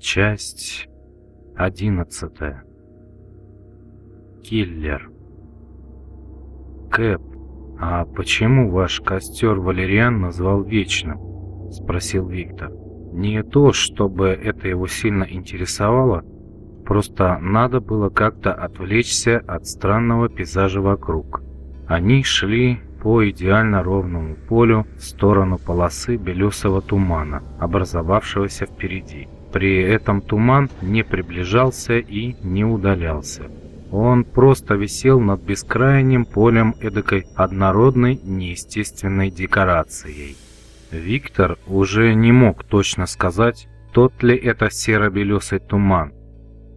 Часть одиннадцатая. Киллер. Кэп, а почему ваш костер Валериан назвал Вечным? Спросил Виктор. Не то, чтобы это его сильно интересовало, просто надо было как-то отвлечься от странного пейзажа вокруг. Они шли по идеально ровному полю в сторону полосы белесого тумана, образовавшегося впереди. При этом туман не приближался и не удалялся. Он просто висел над бескрайним полем эдакой однородной неестественной декорацией. Виктор уже не мог точно сказать, тот ли это серо-белесый туман,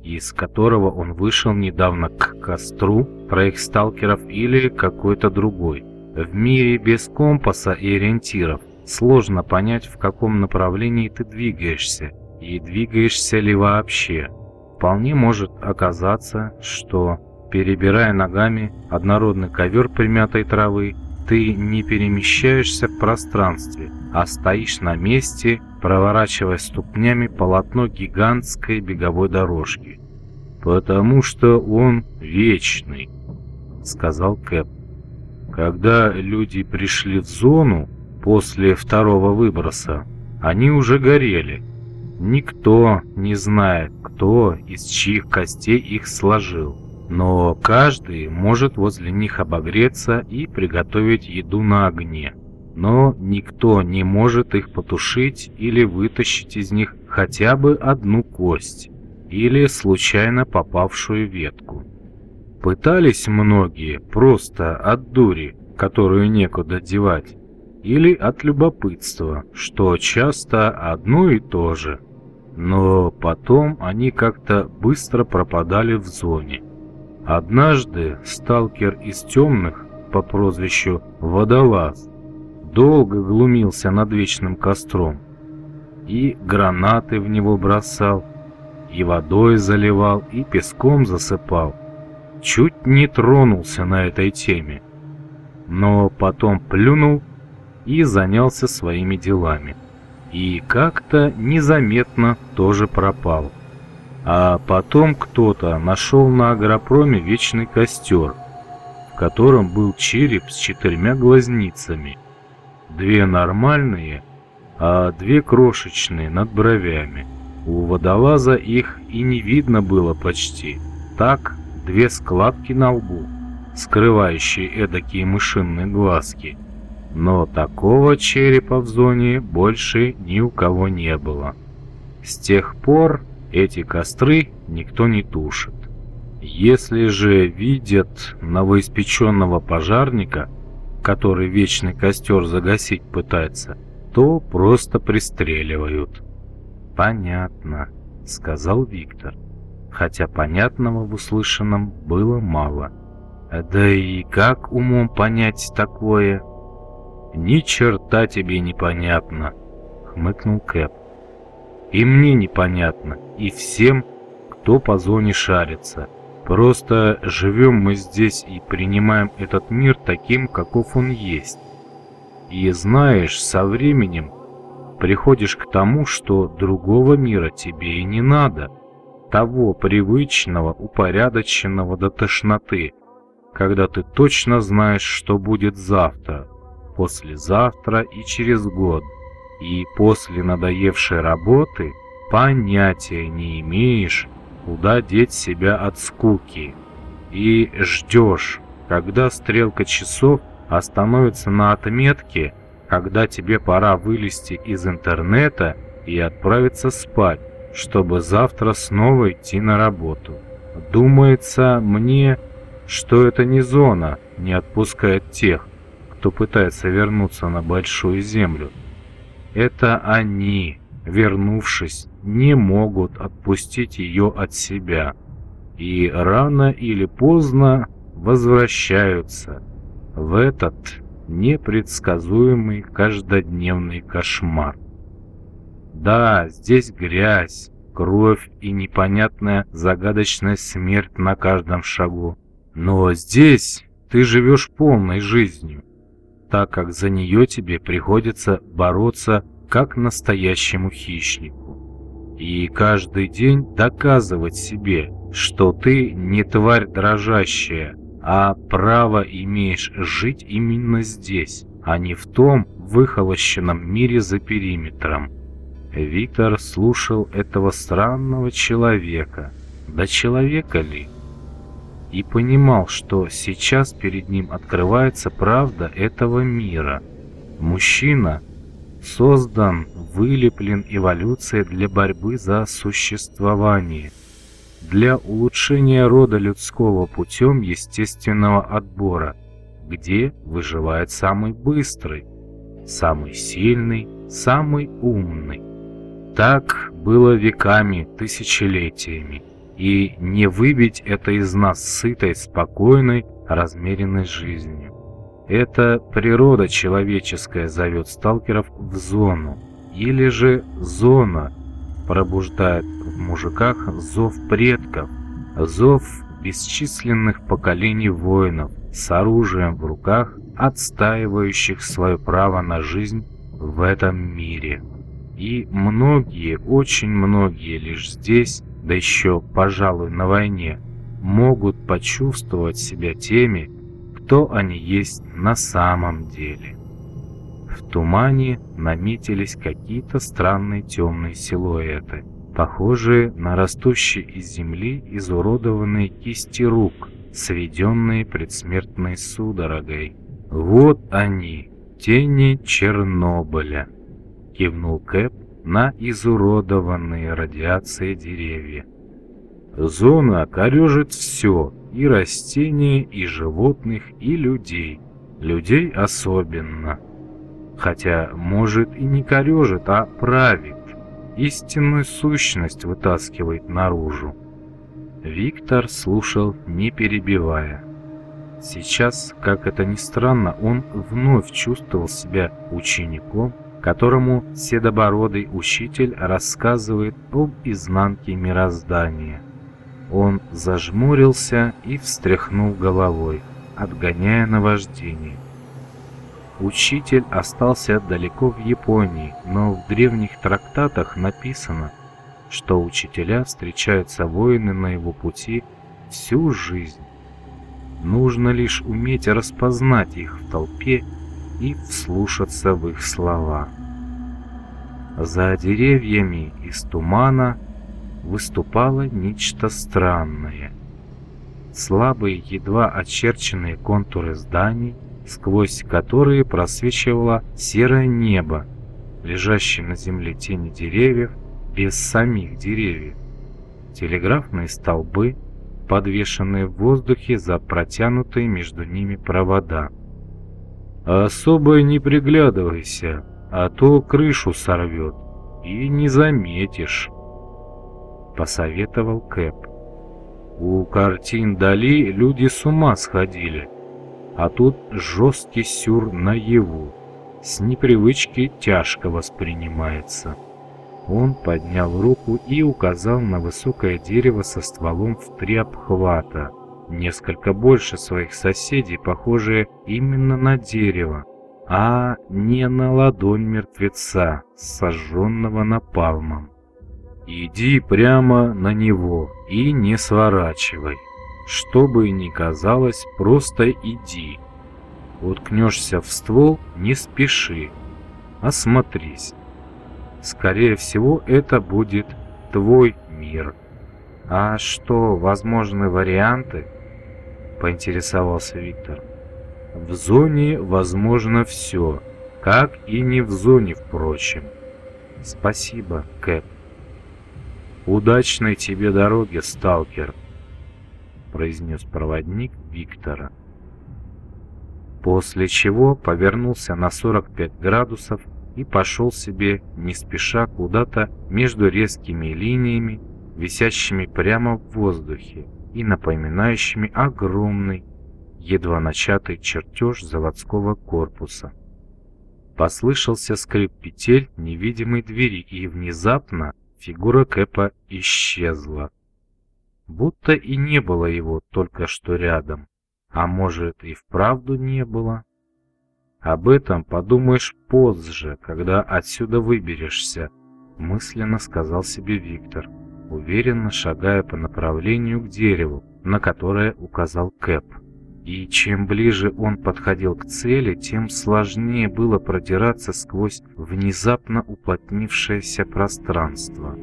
из которого он вышел недавно к костру троих сталкеров или какой-то другой. В мире без компаса и ориентиров сложно понять, в каком направлении ты двигаешься, и двигаешься ли вообще. Вполне может оказаться, что, перебирая ногами однородный ковер примятой травы, ты не перемещаешься в пространстве, а стоишь на месте, проворачивая ступнями полотно гигантской беговой дорожки. «Потому что он вечный», — сказал Кэп. «Когда люди пришли в зону после второго выброса, они уже горели, Никто не знает, кто из чьих костей их сложил, но каждый может возле них обогреться и приготовить еду на огне. Но никто не может их потушить или вытащить из них хотя бы одну кость или случайно попавшую ветку. Пытались многие просто от дури, которую некуда девать, или от любопытства, что часто одно и то же – но потом они как-то быстро пропадали в зоне. Однажды сталкер из темных по прозвищу Водолаз долго глумился над вечным костром и гранаты в него бросал, и водой заливал, и песком засыпал. Чуть не тронулся на этой теме, но потом плюнул и занялся своими делами и как-то незаметно тоже пропал. А потом кто-то нашел на агропроме вечный костер, в котором был череп с четырьмя глазницами. Две нормальные, а две крошечные над бровями. У водолаза их и не видно было почти. Так, две складки на лбу, скрывающие эдакие мышиные глазки – но такого черепа в зоне больше ни у кого не было. С тех пор эти костры никто не тушит. Если же видят новоиспеченного пожарника, который вечный костер загасить пытается, то просто пристреливают. «Понятно», — сказал Виктор, хотя понятного в услышанном было мало. «Да и как умом понять такое?» «Ни черта тебе непонятно», — хмыкнул Кэп. «И мне непонятно, и всем, кто по зоне шарится. Просто живем мы здесь и принимаем этот мир таким, каков он есть. И знаешь, со временем приходишь к тому, что другого мира тебе и не надо, того привычного, упорядоченного до тошноты, когда ты точно знаешь, что будет завтра, послезавтра и через год, и после надоевшей работы понятия не имеешь, куда деть себя от скуки, и ждешь, когда стрелка часов остановится на отметке, когда тебе пора вылезти из интернета и отправиться спать, чтобы завтра снова идти на работу. Думается мне, что это не зона не отпускает тех, кто пытается вернуться на Большую Землю. Это они, вернувшись, не могут отпустить ее от себя. И рано или поздно возвращаются в этот непредсказуемый каждодневный кошмар. Да, здесь грязь, кровь и непонятная загадочная смерть на каждом шагу. Но здесь ты живешь полной жизнью так как за нее тебе приходится бороться как настоящему хищнику. и каждый день доказывать себе, что ты не тварь дрожащая, а право имеешь жить именно здесь, а не в том выхолощенном мире за периметром. Виктор слушал этого странного человека. Да человека ли? И понимал, что сейчас перед ним открывается правда этого мира. Мужчина создан, вылеплен эволюцией для борьбы за существование, для улучшения рода людского путем естественного отбора, где выживает самый быстрый, самый сильный, самый умный. Так было веками, тысячелетиями, и не выбить это из нас сытой, спокойной, размеренной жизнью. Это природа человеческая зовет сталкеров в зону, или же зона пробуждает в мужиках зов предков, зов бесчисленных поколений воинов с оружием в руках, отстаивающих свое право на жизнь в этом мире. И многие, очень многие лишь здесь, да еще, пожалуй, на войне, могут почувствовать себя теми, кто они есть на самом деле. В тумане наметились какие-то странные темные силуэты, похожие на растущие из земли изуродованные кисти рук, сведенные предсмертной судорогой. «Вот они, тени Чернобыля!» — кивнул Кэп на изуродованные радиацией деревья. «Зона корежит все, и растения, и животных, и людей. Людей особенно. Хотя, может, и не корежит, а правит. Истинную сущность вытаскивает наружу. Виктор слушал, не перебивая. Сейчас, как это ни странно, он вновь чувствовал себя учеником, которому седобородый учитель рассказывает об изнанке мироздания. Он зажмурился и встряхнул головой, отгоняя наваждение. Учитель остался далеко в Японии, но в древних трактатах написано, что учителя встречаются воины на его пути всю жизнь. Нужно лишь уметь распознать их в толпе и вслушаться в их слова. За деревьями из тумана выступало нечто странное. Слабые, едва очерченные контуры зданий, сквозь которые просвечивало серое небо, лежащие на земле тени деревьев без самих деревьев, телеграфные столбы, подвешенные в воздухе за протянутые между ними провода. «Особо не приглядывайся, а то крышу сорвет, и не заметишь», — посоветовал Кэп. «У картин Дали люди с ума сходили, а тут жесткий сюр наяву, с непривычки тяжко воспринимается». Он поднял руку и указал на высокое дерево со стволом в три обхвата, несколько больше своих соседей, похожее именно на дерево, а не на ладонь мертвеца, сожженного напалмом. Иди прямо на него и не сворачивай. Что бы ни казалось, просто иди. Уткнешься в ствол, не спеши. Осмотрись. Скорее всего, это будет твой мир. А что, возможны варианты? Поинтересовался Виктор. В зоне возможно все, как и не в зоне, впрочем. Спасибо, Кэп. Удачной тебе дороги, сталкер, произнес проводник Виктора. После чего повернулся на 45 градусов и пошел себе не спеша куда-то между резкими линиями, висящими прямо в воздухе и напоминающими огромный, едва начатый чертеж заводского корпуса. Послышался скрип петель невидимой двери, и внезапно фигура Кэпа исчезла. Будто и не было его только что рядом, а может и вправду не было. Об этом подумаешь позже, когда отсюда выберешься. мысленно сказал себе Виктор, уверенно шагая по направлению к дереву, на которое указал Кэп. И чем ближе он подходил к цели, тем сложнее было продираться сквозь внезапно уплотнившееся пространство.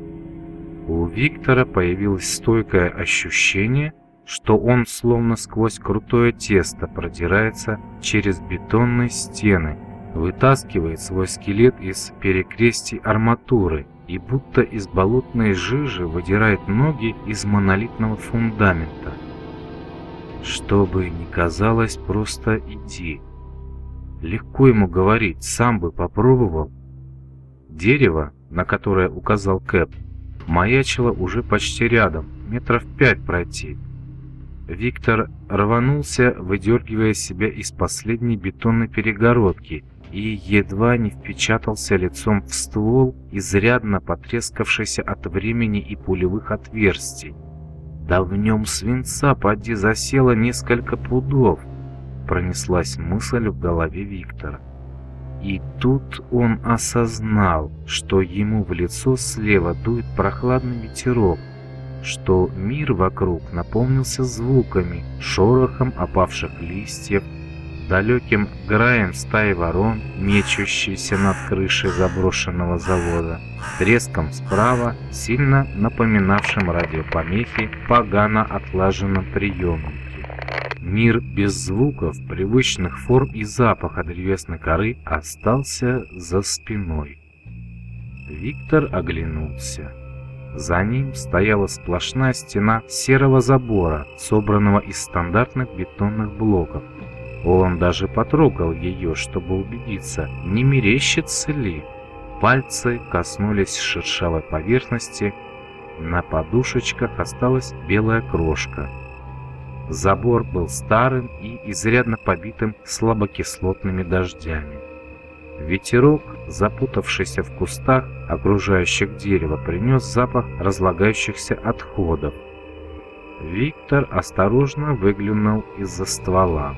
У Виктора появилось стойкое ощущение, что он словно сквозь крутое тесто продирается через бетонные стены, вытаскивает свой скелет из перекрестий арматуры и будто из болотной жижи выдирает ноги из монолитного фундамента. Что бы ни казалось, просто иди. Легко ему говорить, сам бы попробовал. Дерево, на которое указал Кэп, маячило уже почти рядом, метров пять пройти. Виктор рванулся, выдергивая себя из последней бетонной перегородки и едва не впечатался лицом в ствол, изрядно потрескавшийся от времени и пулевых отверстий. Да в нем свинца поди засело несколько пудов, пронеслась мысль в голове Виктора. И тут он осознал, что ему в лицо слева дует прохладный ветерок, что мир вокруг наполнился звуками, шорохом опавших листьев, далеким граем стаи ворон, мечущейся над крышей заброшенного завода, треском справа, сильно напоминавшим радиопомехи погано отлаженном приемнике. Мир без звуков, привычных форм и запаха древесной коры остался за спиной. Виктор оглянулся. За ним стояла сплошная стена серого забора, собранного из стандартных бетонных блоков. Он даже потрогал ее, чтобы убедиться, не мерещится ли. Пальцы коснулись шершавой поверхности, на подушечках осталась белая крошка. Забор был старым и изрядно побитым слабокислотными дождями. Ветерок, запутавшийся в кустах, окружающих дерево, принес запах разлагающихся отходов. Виктор осторожно выглянул из-за ствола.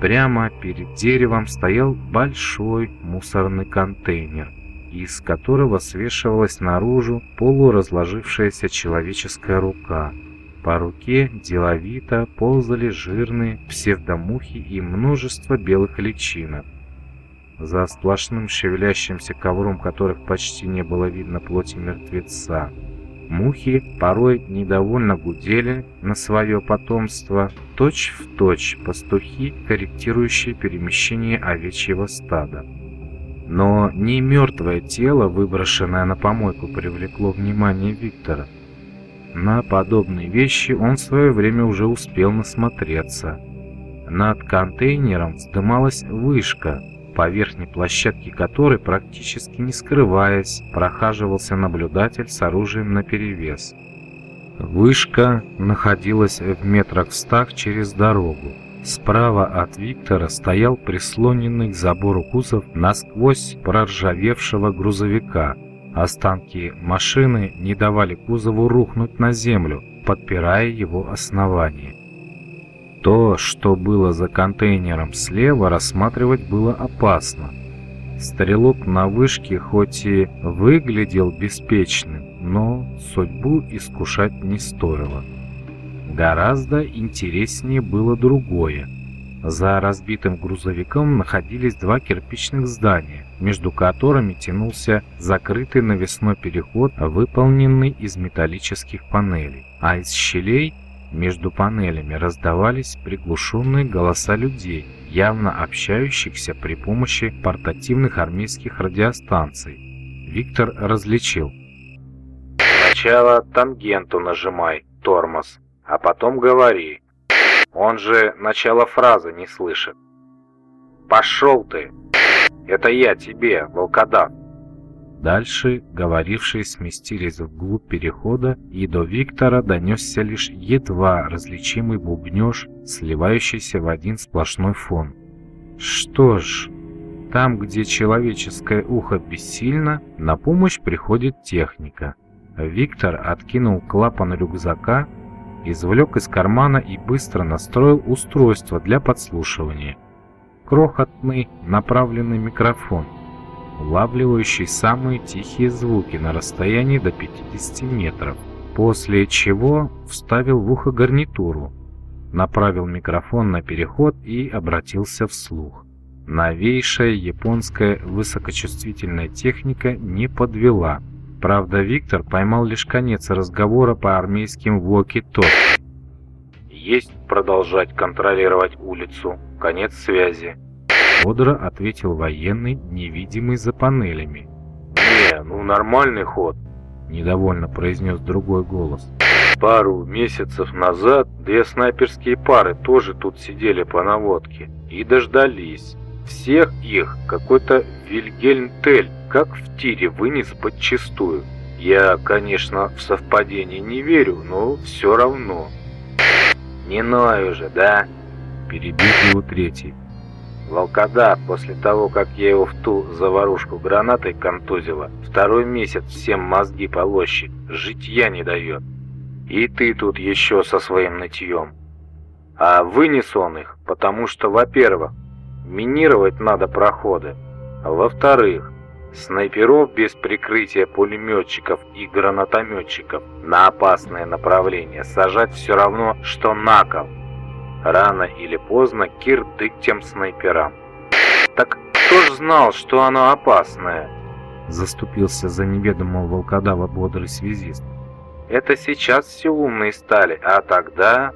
Прямо перед деревом стоял большой мусорный контейнер, из которого свешивалась наружу полуразложившаяся человеческая рука. По руке деловито ползали жирные псевдомухи и множество белых личинок. За сплошным шевелящимся ковром, которых почти не было видно плоти мертвеца. Мухи порой недовольно гудели на свое потомство, точь-в-точь точь пастухи, корректирующие перемещение овечьего стада. Но не мертвое тело, выброшенное на помойку, привлекло внимание Виктора. На подобные вещи он в свое время уже успел насмотреться. Над контейнером вздымалась вышка, по верхней площадке которой, практически не скрываясь, прохаживался наблюдатель с оружием наперевес. Вышка находилась в метрах в стах через дорогу. Справа от Виктора стоял прислоненный к забору кузов насквозь проржавевшего грузовика. Останки машины не давали кузову рухнуть на землю, подпирая его основание. То, что было за контейнером слева, рассматривать было опасно. Стрелок на вышке хоть и выглядел беспечным, но судьбу искушать не стоило. Гораздо интереснее было другое. За разбитым грузовиком находились два кирпичных здания, между которыми тянулся закрытый навесной переход, выполненный из металлических панелей, а из щелей между панелями раздавались приглушенные голоса людей, явно общающихся при помощи портативных армейских радиостанций. Виктор различил. «Сначала тангенту нажимай, тормоз, а потом говори. Он же начало фразы не слышит. Пошел ты! Это я тебе, волкодав!» Дальше говорившие сместились вглубь перехода, и до Виктора донесся лишь едва различимый бубнеж, сливающийся в один сплошной фон. Что ж, там, где человеческое ухо бессильно, на помощь приходит техника. Виктор откинул клапан рюкзака, извлек из кармана и быстро настроил устройство для подслушивания. Крохотный направленный микрофон – улавливающий самые тихие звуки на расстоянии до 50 метров, после чего вставил в ухо гарнитуру, направил микрофон на переход и обратился вслух. Новейшая японская высокочувствительная техника не подвела. Правда, Виктор поймал лишь конец разговора по армейским воки-токи. «Есть продолжать контролировать улицу. Конец связи». Бодро ответил военный, невидимый за панелями. «Не, ну нормальный ход», — недовольно произнес другой голос. Пару месяцев назад две снайперские пары тоже тут сидели по наводке и дождались. Всех их какой-то Вильгельм Тель, как в тире, вынес подчистую. Я, конечно, в совпадение не верю, но все равно. «Не ной уже, да?» – перебил его третий. Волкодав, после того, как я его в ту заварушку гранатой контузила, второй месяц всем мозги полощет, житья не дает. И ты тут еще со своим нытьем. А вынес он их, потому что, во-первых, минировать надо проходы, а во-вторых, снайперов без прикрытия пулеметчиков и гранатометчиков на опасное направление сажать все равно, что на кол. Рано или поздно кирдык тем снайперам. Так кто ж знал, что оно опасное? Заступился за неведомого волкодава бодрый связист. Это сейчас все умные стали, а тогда...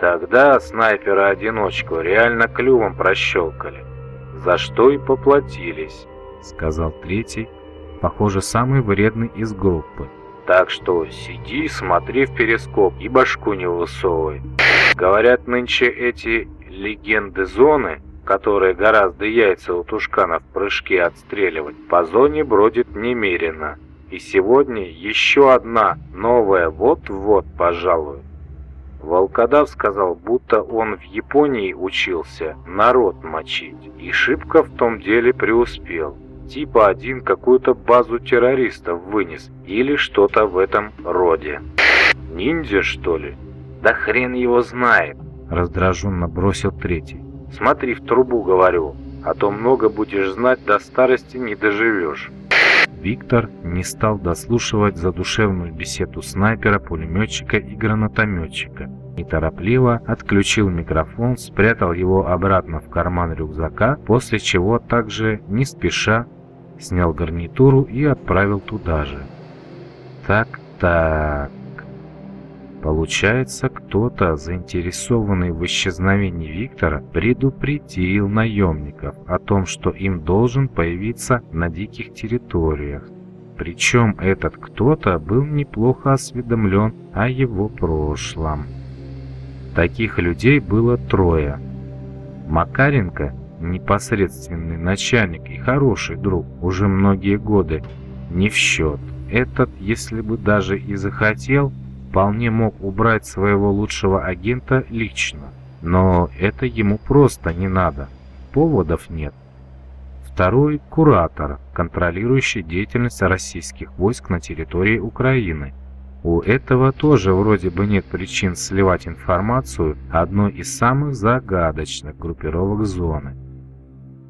Тогда снайпера-одиночку реально клювом прощелкали. За что и поплатились, сказал третий, похоже, самый вредный из группы. Так что сиди, смотри в перископ и башку не высовывай. Говорят, нынче эти легенды зоны, которые гораздо яйца у тушканов в отстреливать, по зоне бродит немерено. И сегодня еще одна новая вот-вот пожалуй. Волкодав сказал, будто он в Японии учился народ мочить, и шибко в том деле преуспел. Типа один какую-то базу террористов вынес, или что-то в этом роде. Ниндзя, что ли? Да хрен его знает, раздраженно бросил третий. Смотри в трубу, говорю, а то много будешь знать, до старости не доживешь. Виктор не стал дослушивать задушевную беседу снайпера, пулеметчика и гранатометчика. Неторопливо отключил микрофон, спрятал его обратно в карман рюкзака, после чего также, не спеша, снял гарнитуру и отправил туда же. Так-так... Получается, кто-то, заинтересованный в исчезновении Виктора, предупредил наемников о том, что им должен появиться на диких территориях. Причем этот кто-то был неплохо осведомлен о его прошлом. Таких людей было трое. Макаренко, непосредственный начальник и хороший друг уже многие годы, не в счет. Этот, если бы даже и захотел, вполне мог убрать своего лучшего агента лично. Но это ему просто не надо. Поводов нет. Второй – куратор, контролирующий деятельность российских войск на территории Украины. У этого тоже вроде бы нет причин сливать информацию одной из самых загадочных группировок зоны.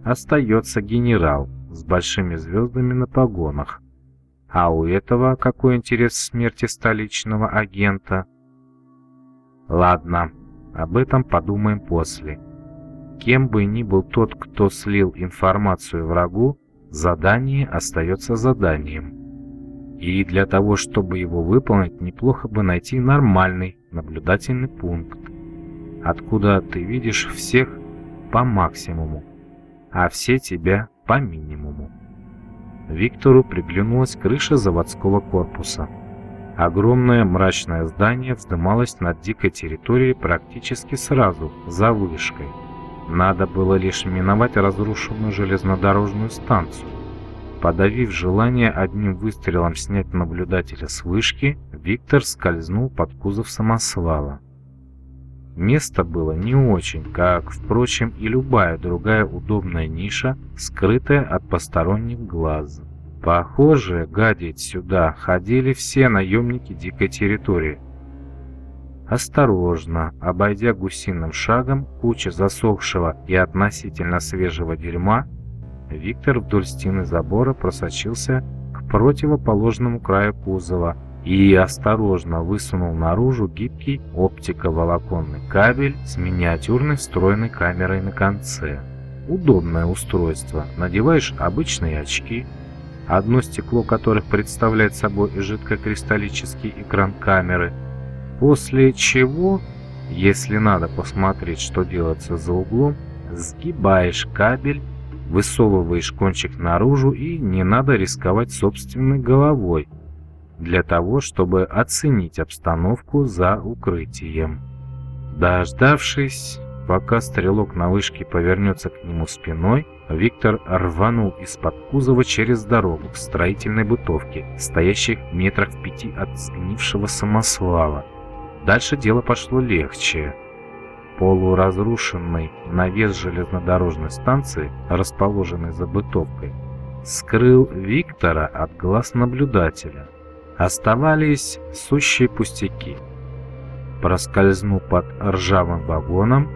Остается генерал с большими звездами на погонах, а у этого какой интерес смерти столичного агента? Ладно, об этом подумаем после. Кем бы ни был тот, кто слил информацию врагу, задание остается заданием. И для того, чтобы его выполнить, неплохо бы найти нормальный наблюдательный пункт, откуда ты видишь всех по максимуму, а все тебя по минимуму. Виктору приглянулась крыша заводского корпуса. Огромное мрачное здание вздымалось над дикой территорией практически сразу, за вышкой. Надо было лишь миновать разрушенную железнодорожную станцию. Подавив желание одним выстрелом снять наблюдателя с вышки, Виктор скользнул под кузов самосвала. Место было не очень, как, впрочем, и любая другая удобная ниша, скрытая от посторонних глаз. Похоже, гадить сюда ходили все наемники дикой территории. Осторожно, обойдя гусиным шагом кучу засохшего и относительно свежего дерьма, Виктор вдоль стены забора просочился к противоположному краю кузова и осторожно высунул наружу гибкий оптиковолоконный кабель с миниатюрной встроенной камерой на конце. Удобное устройство. Надеваешь обычные очки, одно стекло которых представляет собой жидкокристаллический экран камеры, после чего, если надо посмотреть, что делается за углом, сгибаешь кабель, высовываешь кончик наружу и не надо рисковать собственной головой, для того, чтобы оценить обстановку за укрытием. Дождавшись, пока стрелок на вышке повернется к нему спиной, Виктор рванул из-под кузова через дорогу к строительной бытовке, стоящей метрах в пяти от сгнившего самосвала. Дальше дело пошло легче. Полуразрушенный навес железнодорожной станции, расположенный за бытовкой, скрыл Виктора от глаз наблюдателя. Оставались сущие пустяки. Проскользнув под ржавым вагоном,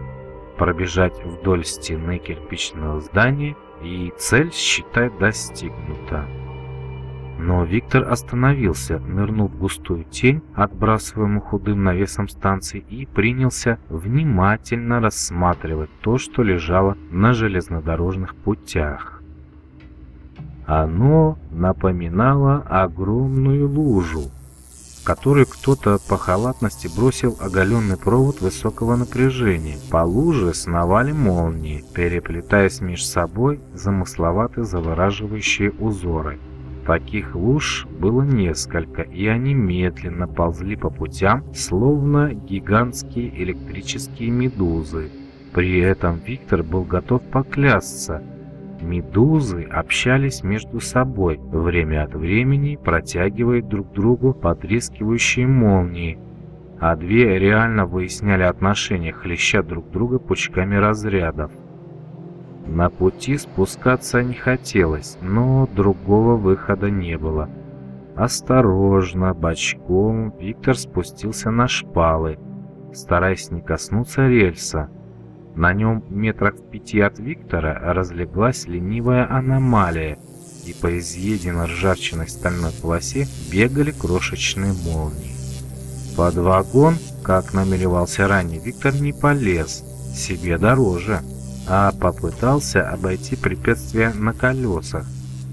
пробежать вдоль стены кирпичного здания, и цель, считай, достигнута. Но Виктор остановился, нырнув в густую тень, отбрасываемую худым навесом станции, и принялся внимательно рассматривать то, что лежало на железнодорожных путях. Оно напоминало огромную лужу, в которой кто-то по халатности бросил оголенный провод высокого напряжения. По луже сновали молнии, переплетаясь между собой замысловатые завораживающие узоры. Таких луж было несколько, и они медленно ползли по путям, словно гигантские электрические медузы. При этом Виктор был готов поклясться – Медузы общались между собой, время от времени протягивая друг другу потрескивающие молнии, а две реально выясняли отношения, хлеща друг друга пучками разрядов. На пути спускаться не хотелось, но другого выхода не было. Осторожно, бочком, Виктор спустился на шпалы, стараясь не коснуться рельса. На нем метрах в пяти от Виктора разлеглась ленивая аномалия, и по изъеденной ржавчиной стальной полосе бегали крошечные молнии. Под вагон, как намеревался ранее, Виктор не полез, себе дороже, а попытался обойти препятствие на колесах,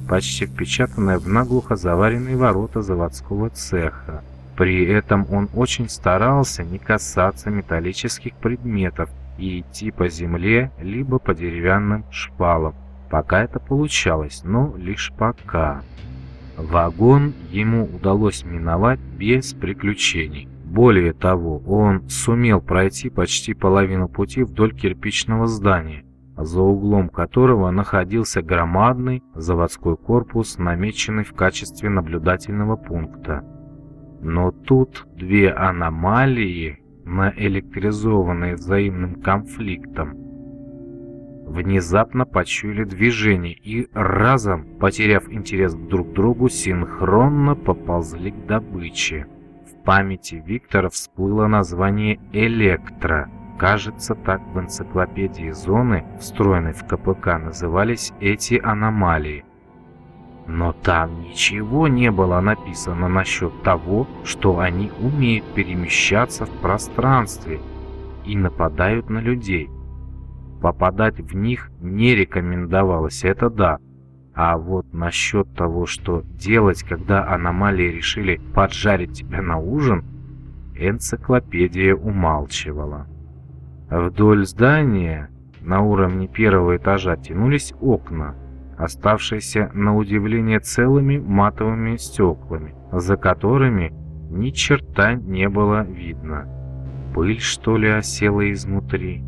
почти впечатанное в наглухо заваренные ворота заводского цеха. При этом он очень старался не касаться металлических предметов, и идти по земле, либо по деревянным шпалам. Пока это получалось, но лишь пока. Вагон ему удалось миновать без приключений. Более того, он сумел пройти почти половину пути вдоль кирпичного здания, за углом которого находился громадный заводской корпус, намеченный в качестве наблюдательного пункта. Но тут две аномалии наэлектризованные взаимным конфликтом, внезапно почуяли движение и разом, потеряв интерес друг к другу, синхронно поползли к добыче. Памяти Виктора всплыло название «Электро». Кажется, так в энциклопедии зоны, встроенной в КПК, назывались эти аномалии – но там ничего не было написано насчет того, что они умеют перемещаться в пространстве и нападают на людей. Попадать в них не рекомендовалось, это да. А вот насчет того, что делать, когда аномалии решили поджарить тебя на ужин, энциклопедия умалчивала. Вдоль здания на уровне первого этажа тянулись окна, оставшиеся на удивление целыми матовыми стеклами, за которыми ни черта не было видно. Пыль, что ли, осела изнутри?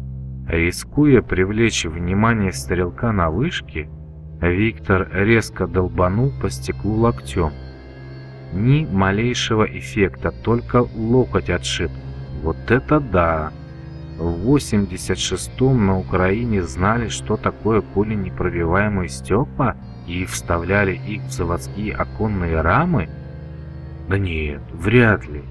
Рискуя привлечь внимание стрелка на вышке, Виктор резко долбанул по стеклу локтем. Ни малейшего эффекта, только локоть отшиб. Вот это да! В 86-м на Украине знали, что такое пуленепробиваемые стекла и вставляли их в заводские оконные рамы? Да нет, вряд ли.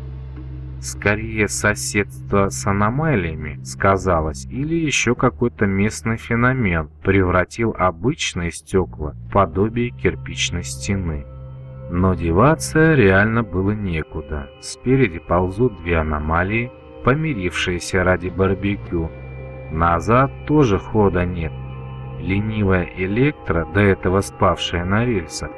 Скорее соседство с аномалиями сказалось, или еще какой-то местный феномен превратил обычные стекла в подобие кирпичной стены. Но деваться реально было некуда. Спереди ползут две аномалии, помирившиеся ради барбекю. Назад тоже хода нет. Ленивая электро, до этого спавшая на рельсах,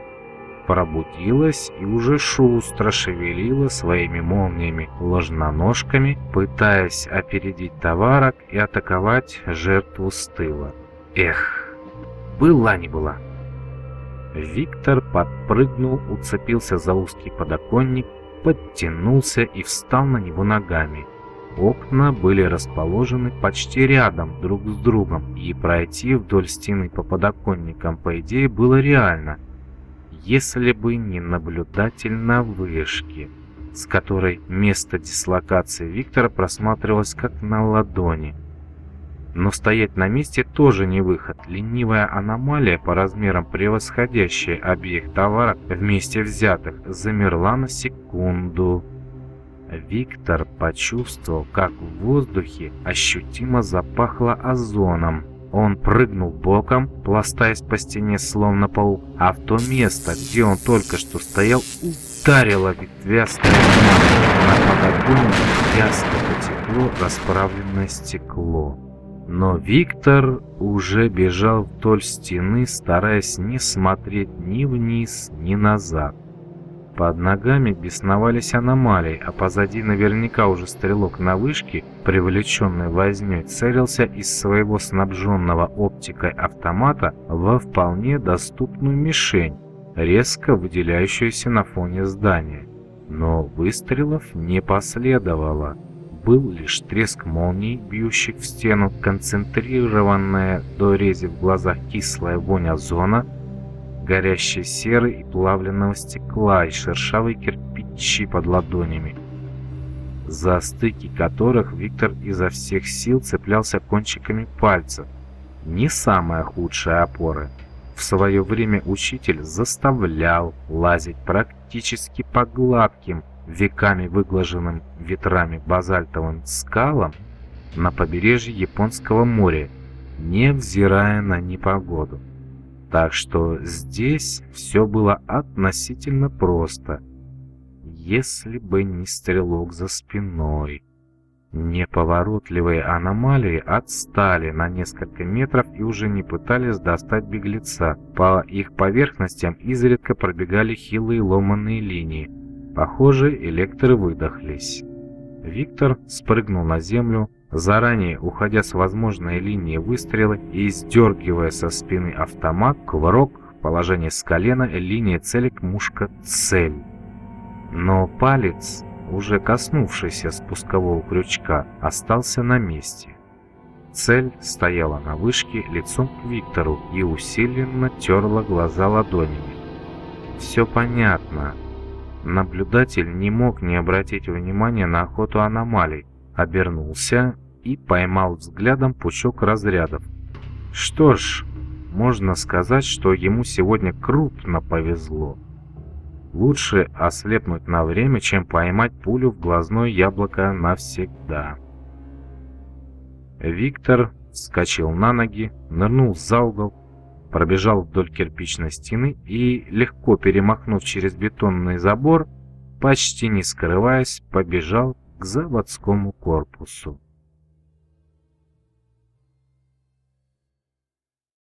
пробудилась и уже шустро шевелила своими молниями ложноножками, пытаясь опередить товарок и атаковать жертву с тыла. Эх, была не была. Виктор подпрыгнул, уцепился за узкий подоконник, подтянулся и встал на него ногами. Окна были расположены почти рядом друг с другом, и пройти вдоль стены по подоконникам, по идее, было реально, если бы не наблюдатель на вышке, с которой место дислокации Виктора просматривалось как на ладони. Но стоять на месте тоже не выход. Ленивая аномалия, по размерам превосходящая объект товара вместе взятых, замерла на секунду. Виктор почувствовал, как в воздухе ощутимо запахло озоном. Он прыгнул боком, пластаясь по стене словно паук, а в то место, где он только что стоял, ударила ветвястая мана. На подоконник вязко потекло расправленное стекло. Но Виктор уже бежал вдоль стены, стараясь не смотреть ни вниз, ни назад. Под ногами бесновались аномалии, а позади наверняка уже стрелок на вышке, привлеченный вознёй, целился из своего снабженного оптикой автомата во вполне доступную мишень, резко выделяющуюся на фоне здания. Но выстрелов не последовало. Был лишь треск молний, бьющих в стену, концентрированная до рези в глазах кислая вонь озона — горящей серы и плавленного стекла и шершавые кирпичи под ладонями, за стыки которых Виктор изо всех сил цеплялся кончиками пальцев. Не самая худшая опора. В свое время учитель заставлял лазить практически по гладким, веками выглаженным ветрами базальтовым скалам на побережье Японского моря, невзирая на непогоду. Так что здесь все было относительно просто. Если бы не стрелок за спиной. Неповоротливые аномалии отстали на несколько метров и уже не пытались достать беглеца. По их поверхностям изредка пробегали хилые ломаные линии. Похоже, электры выдохлись. Виктор спрыгнул на землю, заранее уходя с возможной линии выстрела и сдергивая со спины автомат, кувырок, положение с колена, линия цели к мушка цель. Но палец, уже коснувшийся спускового крючка, остался на месте. Цель стояла на вышке лицом к Виктору и усиленно терла глаза ладонями. Все понятно. Наблюдатель не мог не обратить внимания на охоту аномалий, обернулся и поймал взглядом пучок разрядов. Что ж, можно сказать, что ему сегодня крупно повезло. Лучше ослепнуть на время, чем поймать пулю в глазное яблоко навсегда. Виктор вскочил на ноги, нырнул за угол, пробежал вдоль кирпичной стены и, легко перемахнув через бетонный забор, почти не скрываясь, побежал к заводскому корпусу.